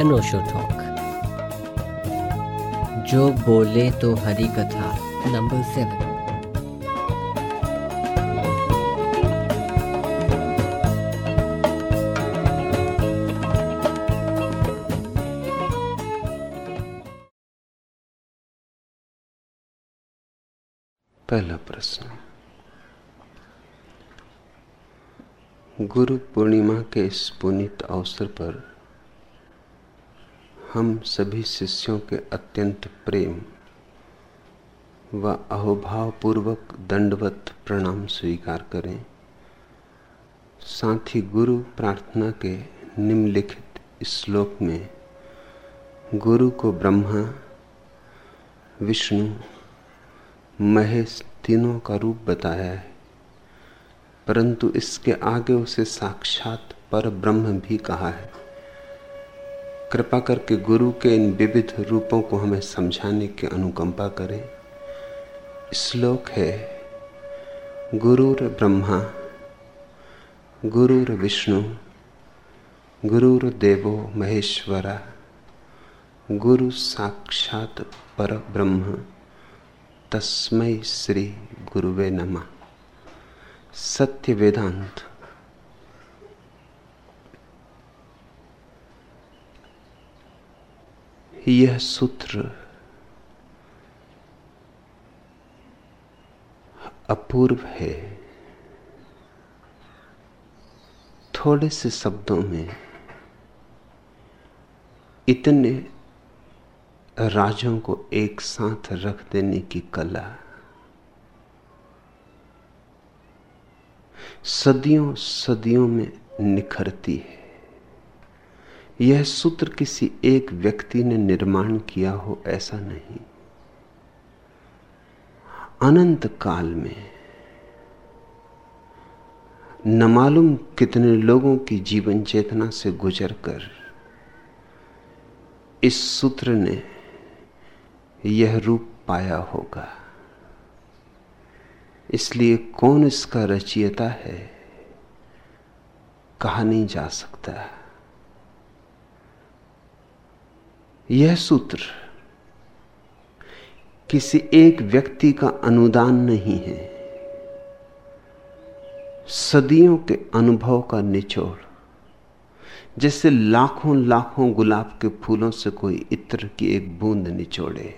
अनोशो talk जो बोले तो हरी कथा नंबर सेवन पहला प्रश्न. गुरु पूर्णिमा के इस पुनित अवसर पर हम सभी शिष्यों के अत्यंत प्रेम व अहोभावपूर्वक दंडवत प्रणाम स्वीकार करें। साथ ही गुरु प्रार्थना के निम्नलिखित श्लोक में, गुरु को ब्रह्मा, विष्णु, महेश तीनों का रूप बताया है, परंतु इसके आगे उसे साक्षात पर ब्रह्म भी कहा है। कृपा करके गुरु के इन विविध रूपों को हमें समझाने की अनुकंपा करें। श्लोक है, गुरुर ब्रह्मा, गुरुर विष्णु, गुरुर देवो महेश्वरा, गुरु साक्षात पर ब्रह्म तस्मय श्री गुरुवे नमः। सत्य वेदांत यह सूत्र अपूर्व है। थोड़े से शब्दों में इतने राजों को एक साथ रख देने की कला सदियों सदियों में निखरती है। यह सूत्र किसी एक व्यक्ति ने निर्माण किया हो, ऐसा नहीं। अनंत काल में न मालूम कितने लोगों की जीवन चेतना से गुजरकर इस सूत्र ने यह रूप पाया होगा। इसलिए कौन इसका रचयिता है, कहा नहीं जा सकता। यह सूत्र किसी एक व्यक्ति का अनुदान नहीं है। सदियों के अनुभव का निचोड़, जैसे लाखों लाखों गुलाब के फूलों से कोई इत्र की एक बूंद निचोड़े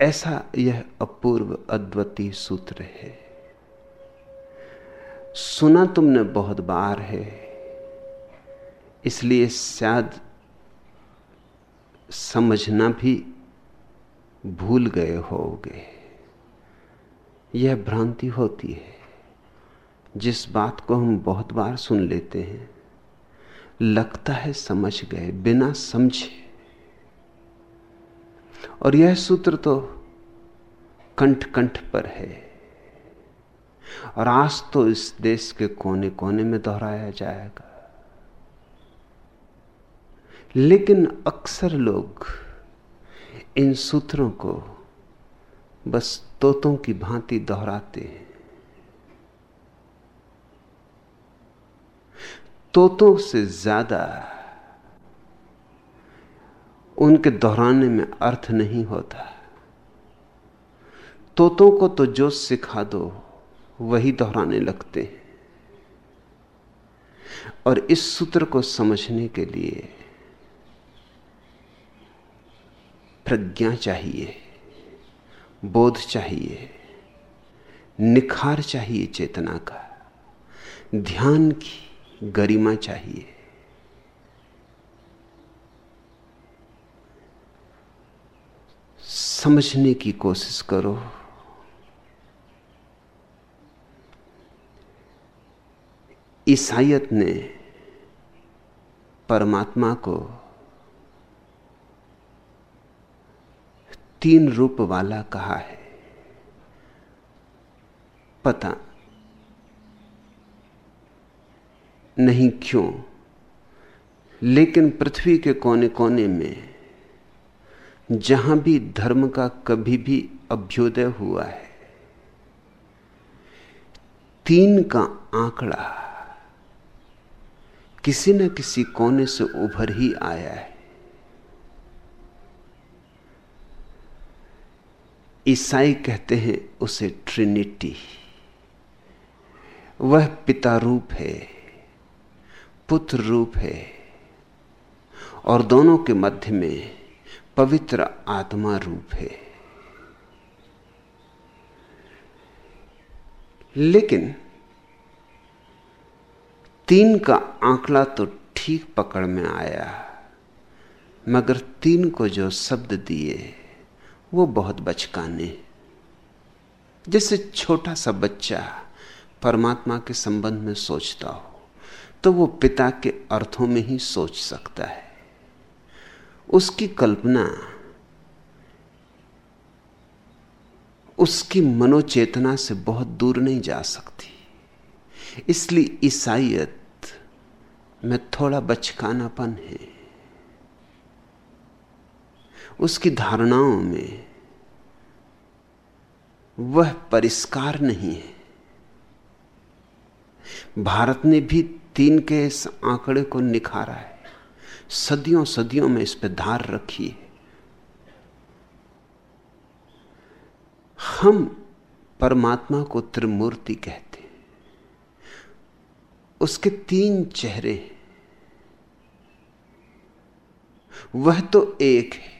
ऐसा यह अपूर्व अद्वितीय सूत्र है। सुना तुमने बहुत बार है इसलिए शायद समझना भी भूल गए होगे। यह भ्रांति होती है। जिस बात को हम बहुत बार सुन लेते हैं, लगता है समझ गए, बिना समझे। और यह सूत्र तो कंठ कंठ पर है। और आज तो इस देश के कोने कोने में दोहराया जाएगा। लेकिन अक्सर लोग इन सूत्रों को बस तोतों की भांति दोहराते हैं। तोतों से ज़्यादा उनके दोहराने में अर्थ नहीं होता। तोतों को तो जो सिखा दो, वही दोहराने लगते हैं। और इस सूत्र को समझने के लिए प्रज्ञा चाहिए, बोध चाहिए, निखार चाहिए चेतना का, ध्यान की गरिमा चाहिए। समझने की कोशिश करो। ईसाइत ने परमात्मा को तीन रूप वाला कहा है। पता नहीं क्यों, लेकिन पृथ्वी के कोने कोने में जहाँ भी धर्म का कभी भी अभ्युदय हुआ है, तीन का आंकड़ा किसी न किसी कोने से उभर ही आया है। ईसाई कहते हैं उसे ट्रिनिटी। वह पिता रूप है, पुत्र रूप है, और दोनों के मध्य में पवित्र आत्मा रूप है। लेकिन तीन का आंकड़ा तो ठीक पकड़ में आया, मगर तीन को जो शब्द दिए वो बहुत बचकाने जैसे छोटा सा बच्चा परमात्मा के संबंध में सोचता हो तो वो पिता के अर्थों में ही सोच सकता है। उसकी कल्पना, उसकी मनोचेतना से बहुत दूर नहीं जा सकती। इसलिए ईसाइत में थोड़ा बचकानापन है। उसकी धारणाओं में वह परिष्कार नहीं है। भारत ने भी तीन के इस आंकड़े को निखारा है। सदियों सदियों में इस पर धार रखी है। हम परमात्मा को त्रिमूर्ति कहते हैं। उसके तीन चेहरे हैं। वह तो एक है।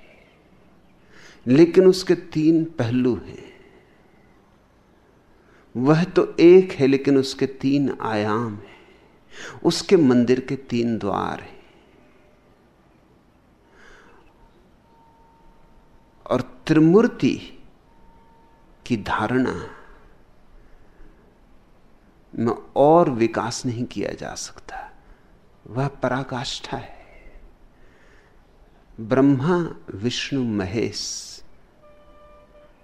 लेकिन उसके तीन पहलू हैं। वह तो एक है, लेकिन उसके तीन आयाम हैं। उसके मंदिर के तीन द्वार हैं। और त्रिमूर्ति की धारणा में और विकास नहीं किया जा सकता। वह पराकाष्ठा है। ब्रह्मा, विष्णु, महेश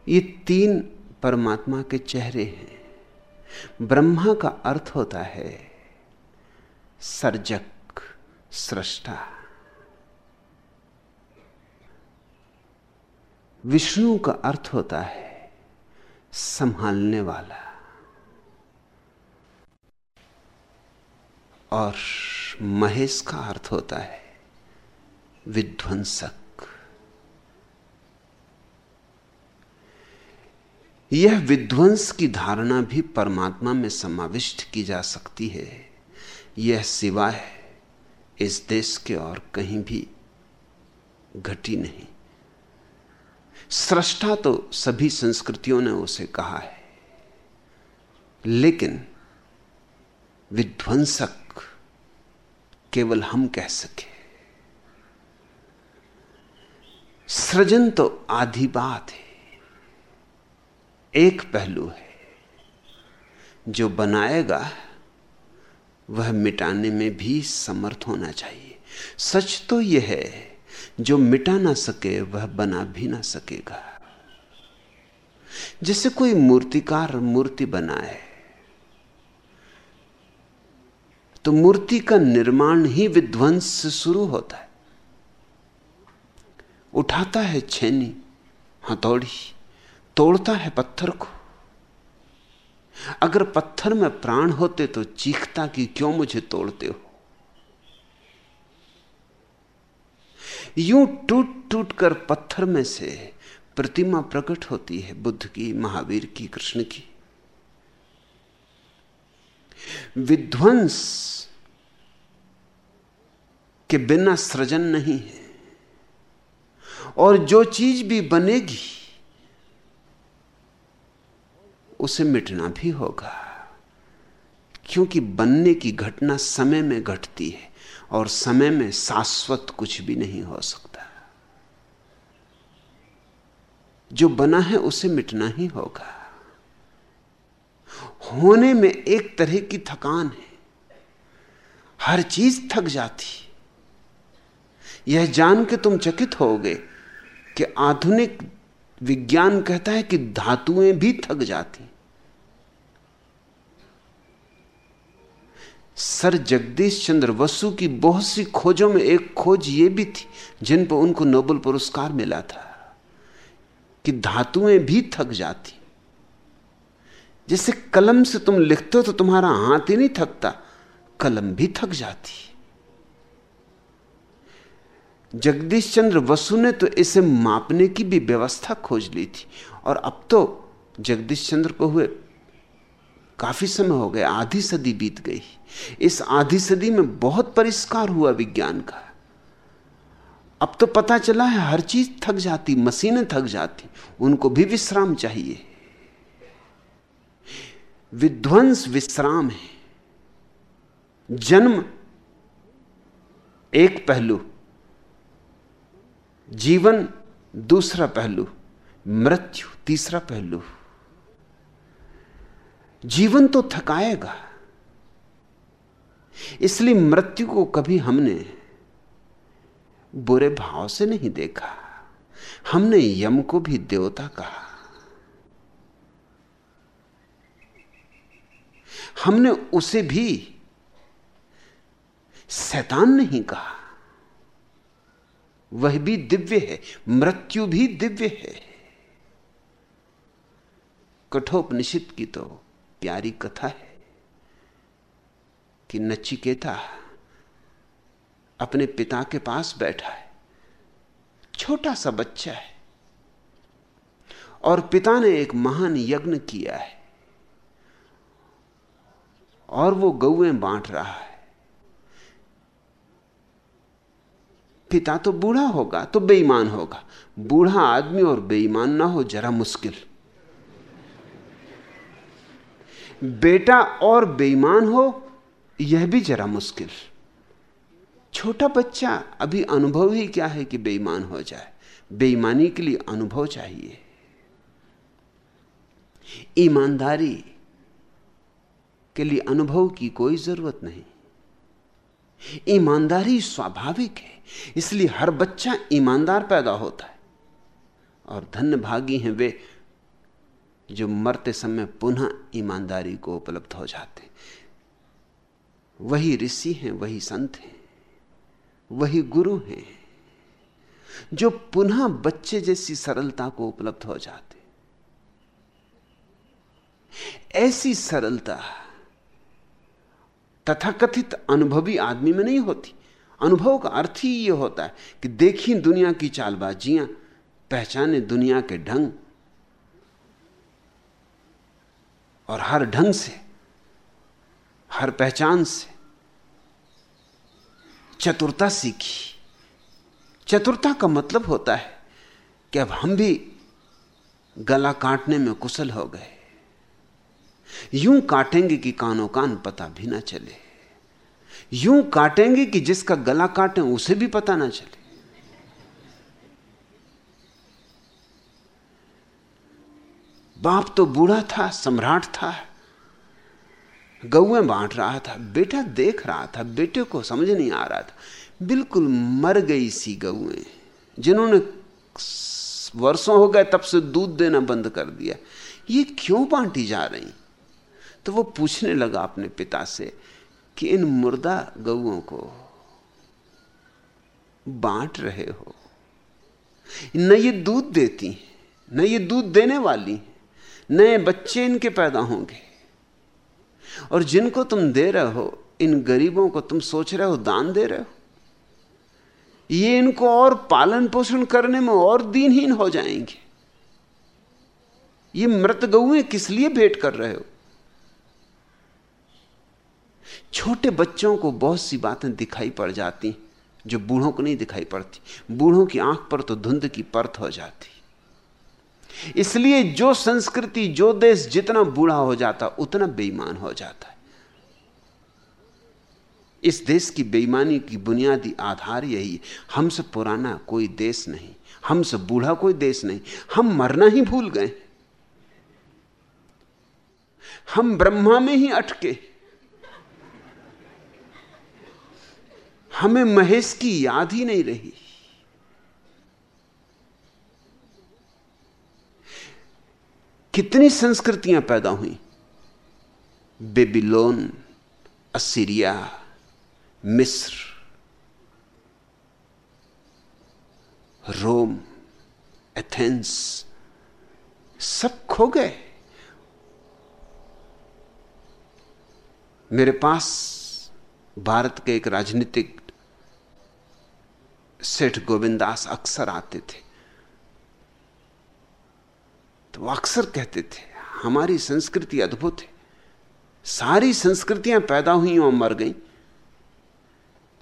ये तीन परमात्मा के चेहरे हैं। ब्रह्मा का अर्थ होता है सर्जक, सृष्टा। विष्णु का अर्थ होता है संभालने वाला। और महेश का अर्थ होता है विध्वंसक। यह विध्वंस की धारणा भी परमात्मा में समाविष्ट की जा सकती है। यह सिवाय इस देश के और कहीं भी घटी नहीं। सृष्टा तो सभी संस्कृतियों ने उसे कहा है, लेकिन विध्वंसक केवल हम कह सके। सृजन तो आधी बात है। एक पहलू है जो बनाएगा, वह मिटाने में भी समर्थ होना चाहिए। सच तो यह है, जो मिटा ना सके, वह बना भी ना सकेगा। जैसे कोई मूर्तिकार मूर्ति बनाए तो मूर्ति का निर्माण ही विध्वंस से शुरू होता है। उठाता है छेनी, हथौड़ी तोड़ता है पत्थर को। अगर पत्थर में प्राण होते तो चीखता कि क्यों मुझे तोड़ते हो? यूँ टूट टूट कर पत्थर में से प्रतिमा प्रकट होती है बुद्ध की, महावीर की, कृष्ण की। विध्वंस के बिना सृजन नहीं है। और जो चीज़ भी बनेगी उसे मिटना भी होगा। क्योंकि बनने की घटना समय में घटती है और समय में शाश्वत कुछ भी नहीं हो सकता। जो बना है उसे मिटना ही होगा। होने में एक तरह की थकान है। हर चीज़ थक जाती। यह जान के तुम चकित होगे कि आधुनिक विज्ञान कहता है कि धातुएँ भी थक जाती। सर जगदीश चंद्र वसु की बहुत सी खोजों में एक खोज यह भी थी, जिन पर उनको नोबल पुरस्कार मिला था, कि धातुएँ भी थक जाती। जैसे कलम से तुम लिखते हो तो तुम्हारा हाथ ही नहीं थकता, कलम भी थक जाती। जगदीश चंद्र वसु ने तो इसे मापने की भी व्यवस्था खोज ली थी। और अब तो जगदीश चंद्र को हुए काफ़ी समय हो गया आधी सदी बीत गई। इस आधी सदी में बहुत परिष्कार हुआ विज्ञान का। अब तो पता चला है हर चीज़ थक जाती, मशीनें थक जाती, उनको भी विश्राम चाहिए। विध्वंस विश्राम है। जन्म एक पहलू जीवन दूसरा पहलू, मृत्यु तीसरा पहलू। जीवन तो थकाएगा, इसलिए मृत्यु को कभी हमने बुरे भाव से नहीं देखा। हमने यम को भी देवता कहा। हमने उसे भी शैतान नहीं कहा। वह भी दिव्य है, मृत्यु भी दिव्य है। कठोपनिषद की तो प्यारी कथा है कि नचिकेता अपने पिता के पास बैठा है, छोटा सा बच्चा है, और पिता ने एक महान यज्ञ किया है, और वो गौएँ बांट रहा है। पिता तो बूढ़ा होगा तो बेईमान होगा। बूढ़ा आदमी और बेईमान ना हो, जरा मुश्किल। बेटा और बेईमान हो, यह भी जरा मुश्किल। छोटा बच्चा, अभी अनुभव ही क्या है कि बेईमान हो जाए? बेईमानी के लिए अनुभव चाहिए। ईमानदारी के लिए अनुभव की कोई ज़रूरत नहीं। ईमानदारी स्वाभाविक है, इसलिए हर बच्चा ईमानदार पैदा होता है। और धन्य भागी हैं वे, जो मरते समय पुनः ईमानदारी को उपलब्ध हो जाते वही ऋषि हैं, वही संत हैं, वही गुरु हैं, जो पुनः बच्चे जैसी सरलता को उपलब्ध हो जाते ऐसी सरलता तथाकथित अनुभवी आदमी में नहीं होती। अनुभव का अर्थ ही यह होता है कि देखी दुनिया की चालबाजियाँ, पहचाने दुनिया के ढंग। और हर ढंग से, हर पहचान से चतुरता सीखी। चतुरता का मतलब होता है कि अब हम भी गला काटने में कुशल हो गए। यूँ काटेंगे कि कानों कान पता भी ना चले। यूँ काटेंगे कि जिसका गला काटे उसे भी पता ना चले। बाप तो बूढ़ा था, सम्राट था। गऊ बांट रहा था, बेटा देख रहा था, बेटे को समझ नहीं आ रहा था। बिल्कुल मर गई सी गौएँ जिन्होंने वर्षों हो गए तब से दूध देना बंद कर दिया। ये क्यों बांटी जा रही? तो वो पूछने लगा अपने पिता से कि इन मुर्दा गौओं को बांट रहे हो। न ये दूध देती न ये दूध देने वाली नए बच्चे इनके पैदा होंगे। और जिनको तुम दे रहे हो, इन गरीबों को तुम सोच रहे हो दान दे रहे हो, ये इनको और पालन पोषण करने में और दीनहीन हो जाएँगे। ये मृत गौएँ किस लिए भेंट कर रहे हो? छोटे बच्चों को बहुत सी बातें दिखाई पड़ जाती जो बूढ़ों को नहीं दिखाई पड़ती। बूढ़ों की आँख पर तो धुंध की परत हो जाती। इसलिए जो संस्कृति, जो देश जितना बूढ़ा हो जाता, उतना बेईमान हो जाता है। इस देश की बेईमानी की बुनियादी आधार यही है। हमसे पुराना कोई देश नहीं हमसे बूढ़ा कोई देश नहीं, हम मरना ही भूल गए हम ब्रह्मा में ही अटके हमें महेश की याद ही नहीं रही। कितनी संस्कृतियाँ पैदा हुई। बेबीलोन, असीरिया, मिस्र, रोम, एथेंस, सब खो गए। मेरे पास भारत के एक राजनीतिक सेठ गोविंदास अक्सर आते थे। तो वो अक्सर कहते थे, हमारी संस्कृति अद्भुत है। सारी संस्कृतियाँ पैदा हुई और मर गई।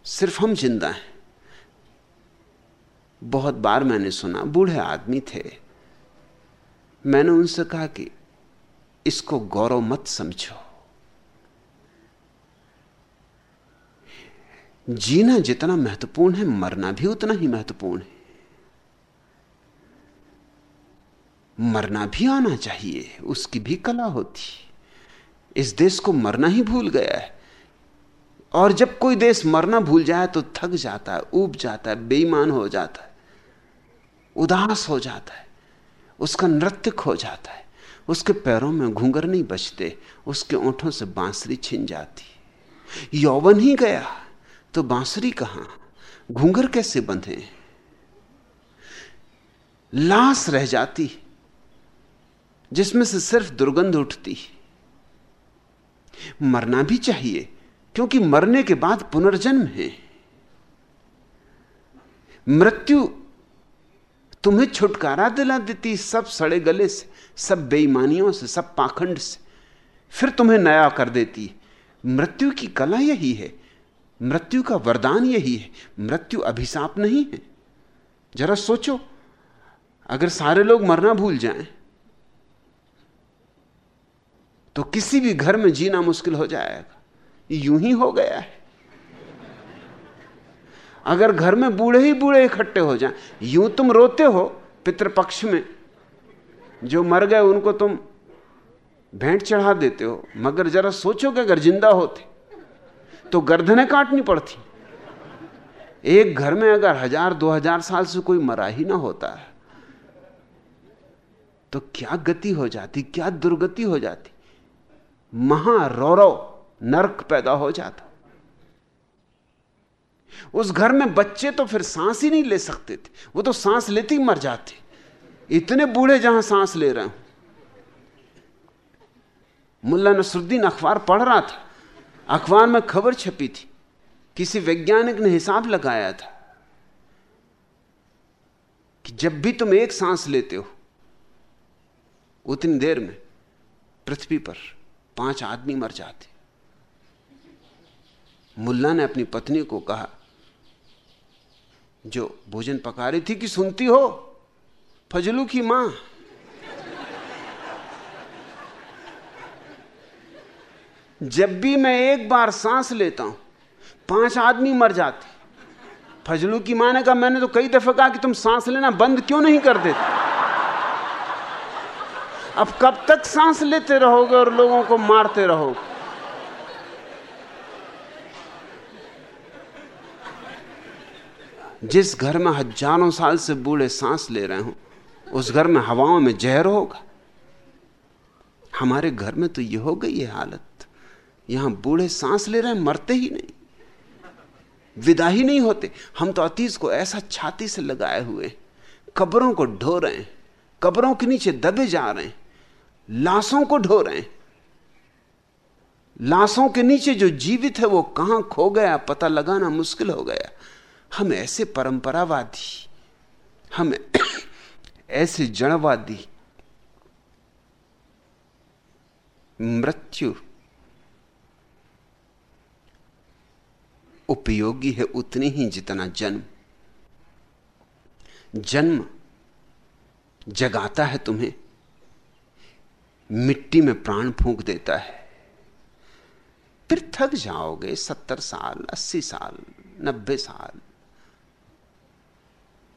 सिर्फ़ हम ज़िंदा हैं। बहुत बार मैंने सुना, बूढ़े आदमी थे। मैंने उनसे कहा कि, इसको गौरव मत समझो। जीना जितना महत्वपूर्ण है, मरना भी उतना ही महत्वपूर्ण है। मरना भी आना चाहिए, उसकी भी कला होती। इस देश को मरना ही भूल गया है। और जब कोई देश मरना भूल जाए तो थक जाता है, ऊब जाता है, बेईमान हो जाता है, उदास हो जाता है, उसका नृत्य खो जाता है, उसके पैरों में घूंगर नहीं बचते, उसके ओंठों से बांसुरी छिन जाती। यौवन ही गया। तो बांसुरी कहाँ? घूंगर कैसे बंधे? लाश रह जाती, जिसमें से सिर्फ़ दुर्गंध उठती। मरना भी चाहिए, क्योंकि मरने के बाद पुनर्जन्म है। मृत्यु तुम्हें छुटकारा दिला देती सब सड़े गले से, सब बेईमानियों से, सब पाखंड से। फिर तुम्हें नया कर देती। मृत्यु की कला यही है मृत्यु का वरदान यही है। मृत्यु अभिशाप नहीं है। जरा सोचो, अगर सारे लोग मरना भूल जाएँ तो किसी भी घर में जीना मुश्किल हो जाएगा। यूँ ही हो गया है। अगर घर में बूढ़े ही बूढ़े इकट्ठे हो जाएँ, यूँ तुम रोते हो पितृपक्ष में, जो मर गए उनको तुम भेंट चढ़ा देते हो, मगर जरा सोचो कि अगर ज़िंदा होते तो गर्दनें काटनी पड़ती। एक घर में अगर हज़ार, दो हज़ार साल से कोई मरा ही ना होता है तो क्या गति हो जाती, क्या दुर्गति हो जाती? महारौरव नरक पैदा हो जाता। उस घर में बच्चे तो फिर सांस ही नहीं ले सकते थे। वो तो सांस लेते ही मर जाते। इतने बूढ़े जहाँ सांस ले रहे हो। मुल्ला नसरुद्दीन अखबार पढ़ रहा था। अखबार में खबर छपी थी। किसी वैज्ञानिक ने हिसाब लगाया था कि जब भी तुम एक सांस लेते हो, उतनी देर में पृथ्वी पर पाँच आदमी मर जाते। मुल्ला ने अपनी पत्नी को कहा, जो भोजन पका रही थी कि सुनती हो, फजलू की माँ जब भी मैं एक बार सांस लेता हूँ, पाँच आदमी मर जाते फजलू की माँ ने कहा मैंने तो कई दफे कहा कि तुम सांस लेना बंद क्यों नहीं कर देते? अब कब तक सांस लेते रहोगे और लोगों को मारते रहोगे? जिस घर में हज़ारों साल से बूढ़े सांस ले रहे हो, उस घर में हवाओं में जहर होगा। हमारे घर में तो यह हो गई है हालत। यहाँ बूढ़े सांस ले रहे हैं, मरते ही नहीं। विदा ही नहीं होते। हम तो अतीस को ऐसा छाती से लगाए हुए कब्रों को ढो रहे हैं। कब्रों के नीचे दबे जा रहे हैं। लाशों को ढो रहे हैं। लाशों के नीचे जो जीवित है, वो कहाँ खो गया, पता लगाना मुश्किल हो गया। हम ऐसे परंपरावादी, हम ऐसे जड़वादी, मृत्यु उपयोगी है उतनी ही जितना जन्म। जन्म जगाता है तुम्हें, मिट्टी में प्राण फूंक देता है। फिर थक जाओगे, सत्तर साल, अस्सी साल, नब्बे साल,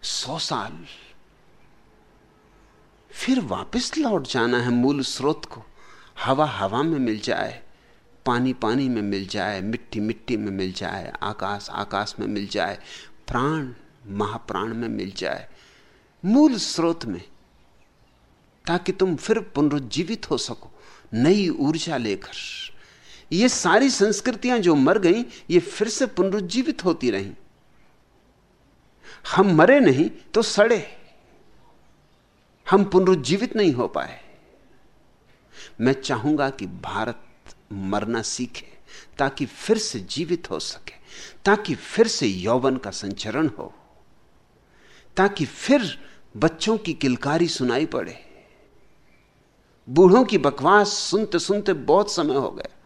सौ साल। फिर वापस लौट जाना है मूल स्रोत को। हवा हवा में मिल जाए। पानी पानी में मिल जाए, मिट्टी मिट्टी में मिल जाए, आकाश आकाश में मिल जाए, प्राण महाप्राण में मिल जाए, मूल स्रोत में, ताकि तुम फिर पुनरुज्जीवित हो सको, नई ऊर्जा लेकर। ये सारी संस्कृतियाँ जो मर गई, ये फिर से पुनरुज्जीवित होती रहीं। हम मरे नहीं तो सड़े। हम पुनरुज्जीवित नहीं हो पाए। मैं चाहूँगा कि भारत मरना सीखे, ताकि फिर से जीवित हो सके, ताकि फिर से यौवन का संचरण हो, ताकि फिर बच्चों की किलकारी सुनाई पड़े। बूढ़ों की बकवास सुनते सुनते बहुत समय हो गया।